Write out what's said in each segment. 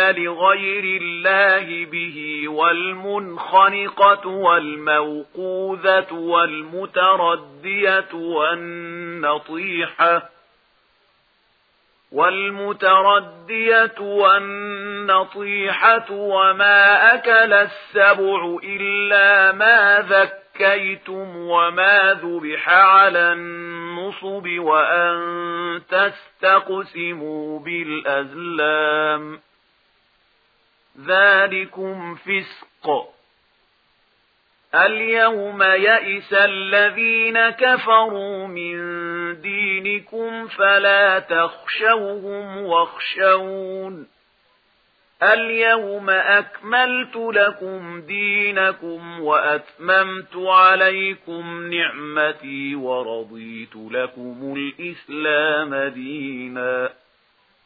لغير الله به والمنخنقة والموقوذة والمتردية والنطيحة والمتردية والنطيحة وما أكل السبع إلا ما ذكيتم وما ذبح على النصب وأن تستقسموا بالأزلام ذلكم فسق اليوم يئس الذين كفروا من دينكم فلا تخشوهم واخشون اليوم أكملت لكم دينكم وأتممت عليكم نعمتي ورضيت لكم الإسلام ديناً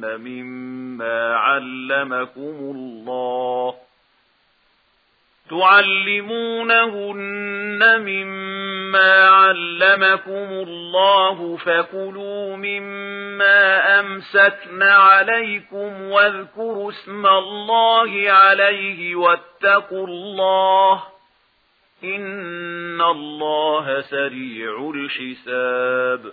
تَنسَوْنَ مِمَّا عَلَّمَكُمُ اللَّهُ تُعَلِّمُونَهُنَّ مِمَّا عَلَّمَكُمُ اللَّهُ فَكُلُوا مِمَّا أَمْسَكْنَ عَلَيْكُمْ وَاذْكُرُوا اسْمَ اللَّهِ عَلَيْهِ وَاتَّقُوا اللَّهَ إِنَّ اللَّهَ سَرِيعُ الْحِسَابِ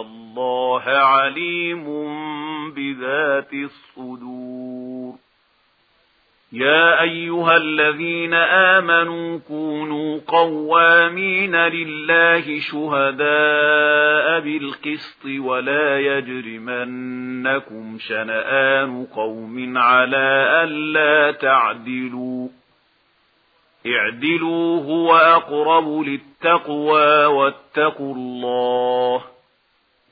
الله عليم بذات الصدور. يا أيها الذين آمنوا كونوا قوامين لله شهداء بالقسط ولا يجرمنكم شنآن قوم على ألا تعدلوا. اعدلوا هو أقرب للتقوى واتقوا الله.